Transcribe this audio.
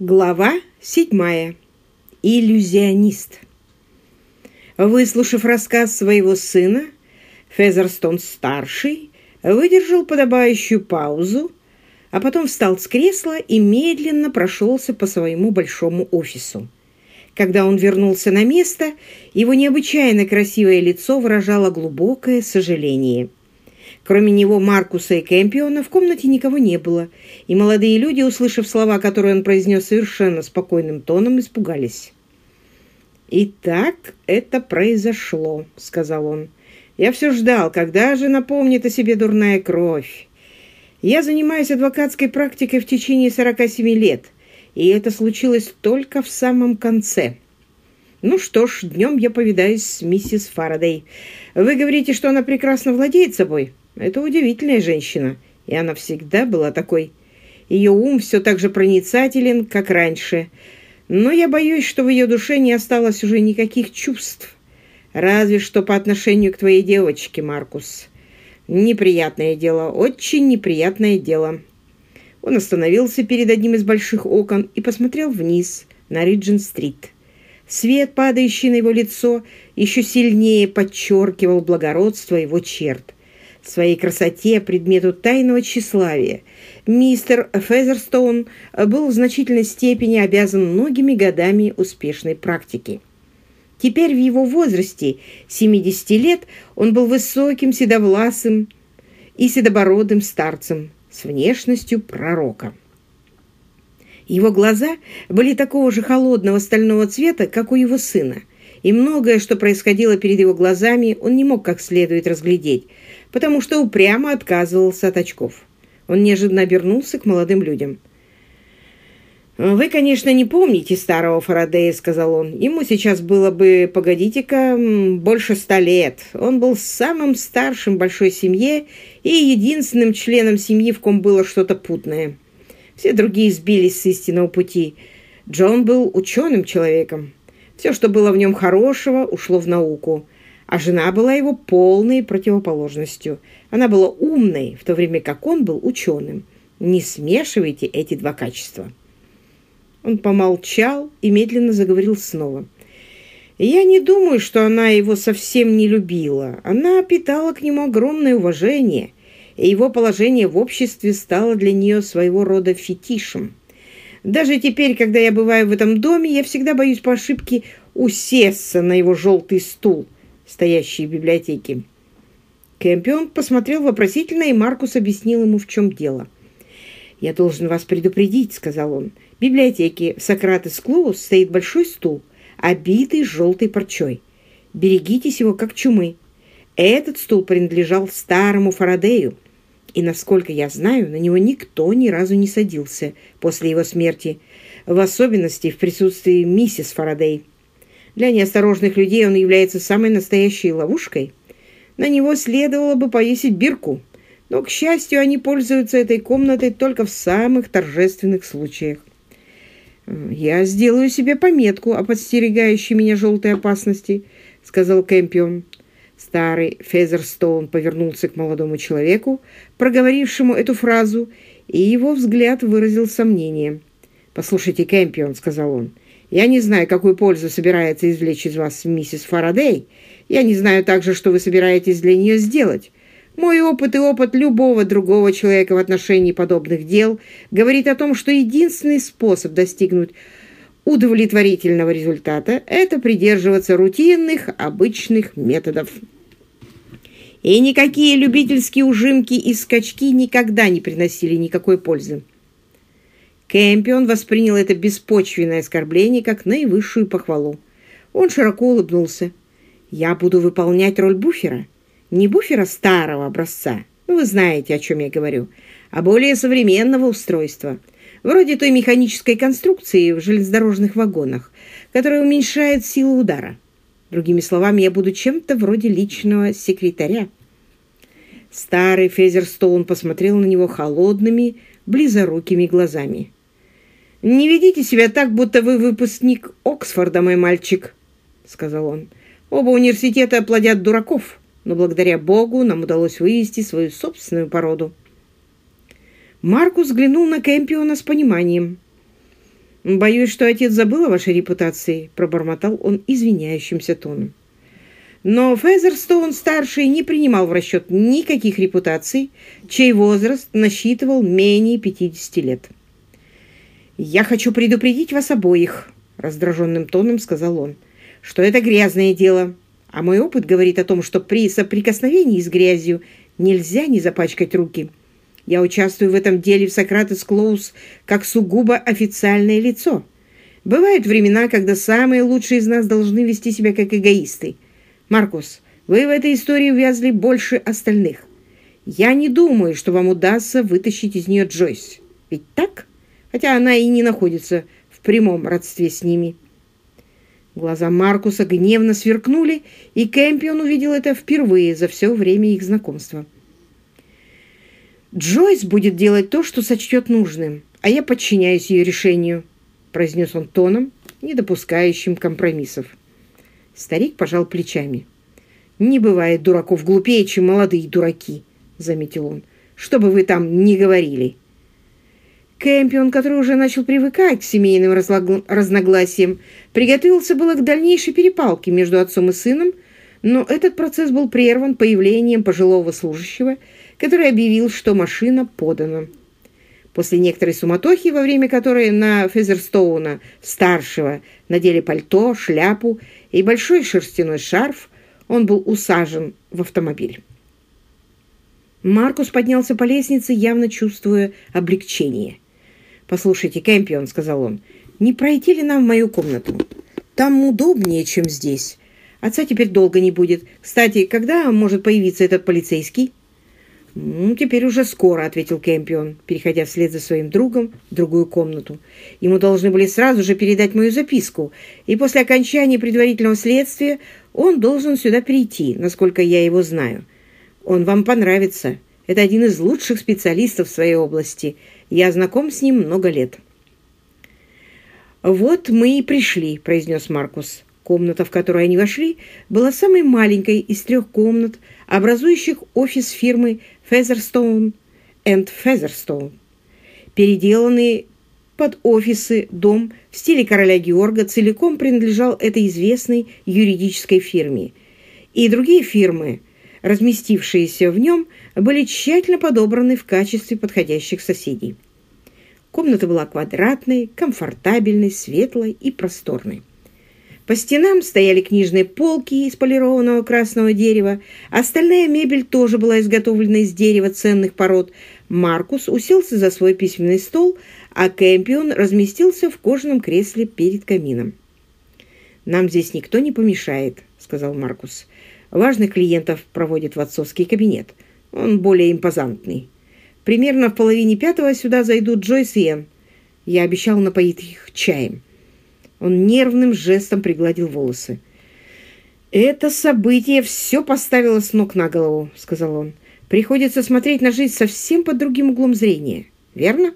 Глава седьмая. Иллюзионист. Выслушав рассказ своего сына, Фезерстон-старший выдержал подобающую паузу, а потом встал с кресла и медленно прошелся по своему большому офису. Когда он вернулся на место, его необычайно красивое лицо выражало глубокое сожаление – Кроме него, Маркуса и Кэмпиона, в комнате никого не было, и молодые люди, услышав слова, которые он произнес совершенно спокойным тоном, испугались. «Итак, это произошло», — сказал он. «Я все ждал, когда же напомнит о себе дурная кровь. Я занимаюсь адвокатской практикой в течение 47 лет, и это случилось только в самом конце». «Ну что ж, днем я повидаюсь с миссис Фарадей. Вы говорите, что она прекрасно владеет собой?» Это удивительная женщина, и она всегда была такой. Ее ум все так же проницателен, как раньше. Но я боюсь, что в ее душе не осталось уже никаких чувств. Разве что по отношению к твоей девочке, Маркус. Неприятное дело, очень неприятное дело. Он остановился перед одним из больших окон и посмотрел вниз на Риджин-стрит. Свет, падающий на его лицо, еще сильнее подчеркивал благородство его черт своей красоте, предмету тайного тщеславия, мистер Фезерстоун был в значительной степени обязан многими годами успешной практики. Теперь в его возрасте, 70 лет, он был высоким, седовласым и седобородым старцем с внешностью пророка. Его глаза были такого же холодного стального цвета, как у его сына, и многое, что происходило перед его глазами, он не мог как следует разглядеть, потому что упрямо отказывался от очков. Он неожиданно обернулся к молодым людям. «Вы, конечно, не помните старого Фарадея», — сказал он. «Ему сейчас было бы, погодите-ка, больше ста лет. Он был самым старшим большой семье и единственным членом семьи, в ком было что-то путное. Все другие сбились с истинного пути. Джон был ученым человеком. Все, что было в нем хорошего, ушло в науку а жена была его полной противоположностью. Она была умной, в то время как он был ученым. Не смешивайте эти два качества. Он помолчал и медленно заговорил снова. Я не думаю, что она его совсем не любила. Она питала к нему огромное уважение, и его положение в обществе стало для нее своего рода фетишем. Даже теперь, когда я бываю в этом доме, я всегда боюсь по ошибке усесться на его желтый стул, стоящие в библиотеке. Кэмпион посмотрел вопросительно, и Маркус объяснил ему, в чем дело. «Я должен вас предупредить», — сказал он. «В библиотеке в Сократес Клоус стоит большой стул, обитый желтой парчой. Берегитесь его, как чумы. Этот стул принадлежал старому Фарадею, и, насколько я знаю, на него никто ни разу не садился после его смерти, в особенности в присутствии миссис Фарадей. Для неосторожных людей он является самой настоящей ловушкой. На него следовало бы повесить бирку, но, к счастью, они пользуются этой комнатой только в самых торжественных случаях. «Я сделаю себе пометку о подстерегающей меня желтой опасности», — сказал Кэмпион. Старый Фезерстоун повернулся к молодому человеку, проговорившему эту фразу, и его взгляд выразил сомнение. «Послушайте, Кэмпион», — сказал он, — я не знаю, какую пользу собирается извлечь из вас миссис Фарадей. Я не знаю также, что вы собираетесь для нее сделать. Мой опыт и опыт любого другого человека в отношении подобных дел говорит о том, что единственный способ достигнуть удовлетворительного результата – это придерживаться рутинных, обычных методов. И никакие любительские ужимки и скачки никогда не приносили никакой пользы. Кэмпион воспринял это беспочвенное оскорбление как наивысшую похвалу. Он широко улыбнулся. «Я буду выполнять роль буфера. Не буфера старого образца, ну, вы знаете, о чем я говорю, а более современного устройства, вроде той механической конструкции в железнодорожных вагонах, которая уменьшает силу удара. Другими словами, я буду чем-то вроде личного секретаря». Старый Фезерстоун посмотрел на него холодными, близорукими глазами. «Не ведите себя так, будто вы выпускник Оксфорда, мой мальчик», — сказал он. «Оба университета плодят дураков, но благодаря Богу нам удалось вывести свою собственную породу». Маркус взглянул на Кэмпиона с пониманием. «Боюсь, что отец забыл о вашей репутации», — пробормотал он извиняющимся тоном. Но Фезерстоун-старший не принимал в расчет никаких репутаций, чей возраст насчитывал менее 50 лет. «Я хочу предупредить вас обоих», — раздраженным тоном сказал он, — «что это грязное дело, а мой опыт говорит о том, что при соприкосновении с грязью нельзя не запачкать руки». Я участвую в этом деле в Сократес Клоус как сугубо официальное лицо. Бывают времена, когда самые лучшие из нас должны вести себя как эгоисты. Маркус, вы в этой истории увязли больше остальных. Я не думаю, что вам удастся вытащить из нее Джойс. Ведь так? Хотя она и не находится в прямом родстве с ними. Глаза Маркуса гневно сверкнули, и Кэмпион увидел это впервые за все время их знакомства. «Джойс будет делать то, что сочтет нужным, а я подчиняюсь ее решению», произнес он тоном, не допускающим компромиссов. Старик пожал плечами. «Не бывает дураков глупее, чем молодые дураки», заметил он. «Что бы вы там ни говорили». Кэмпион, который уже начал привыкать к семейным разногласиям, приготовился было к дальнейшей перепалке между отцом и сыном, но этот процесс был прерван появлением пожилого служащего, который объявил, что машина подана. После некоторой суматохи, во время которой на Фезерстоуна старшего надели пальто, шляпу и большой шерстяной шарф, он был усажен в автомобиль. Маркус поднялся по лестнице, явно чувствуя облегчение. «Послушайте, Кэмпион», — сказал он, — «не пройти ли нам в мою комнату? Там удобнее, чем здесь. Отца теперь долго не будет. Кстати, когда может появиться этот полицейский?» «Ну, теперь уже скоро», — ответил Кэмпион, переходя вслед за своим другом в другую комнату. «Ему должны были сразу же передать мою записку, и после окончания предварительного следствия он должен сюда прийти, насколько я его знаю. Он вам понравится. Это один из лучших специалистов в своей области. Я знаком с ним много лет». «Вот мы и пришли», — произнес Маркус. Комната, в которую они вошли, была самой маленькой из трех комнат, образующих офис фирмы Featherstone and Featherstone. Переделанный под офисы дом в стиле короля Георга целиком принадлежал этой известной юридической фирме. И другие фирмы, разместившиеся в нем, были тщательно подобраны в качестве подходящих соседей. Комната была квадратной, комфортабельной, светлой и просторной. По стенам стояли книжные полки из полированного красного дерева. Остальная мебель тоже была изготовлена из дерева ценных пород. Маркус уселся за свой письменный стол, а Кэмпион разместился в кожаном кресле перед камином. «Нам здесь никто не помешает», — сказал Маркус. «Важных клиентов проводит в отцовский кабинет. Он более импозантный. Примерно в половине пятого сюда зайдут Джойс и Энн. Я обещал напоить их чаем». Он нервным жестом пригладил волосы. «Это событие все поставило с ног на голову», — сказал он. «Приходится смотреть на жизнь совсем под другим углом зрения. Верно?»